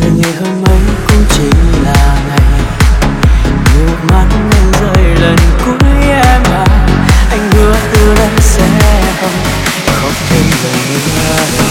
rồi ngày hôm ấy cũng chỉ là ngày, nước mắt anh rơi lần cuối em à. Anh hứa từ đây sẽ không khóc thêm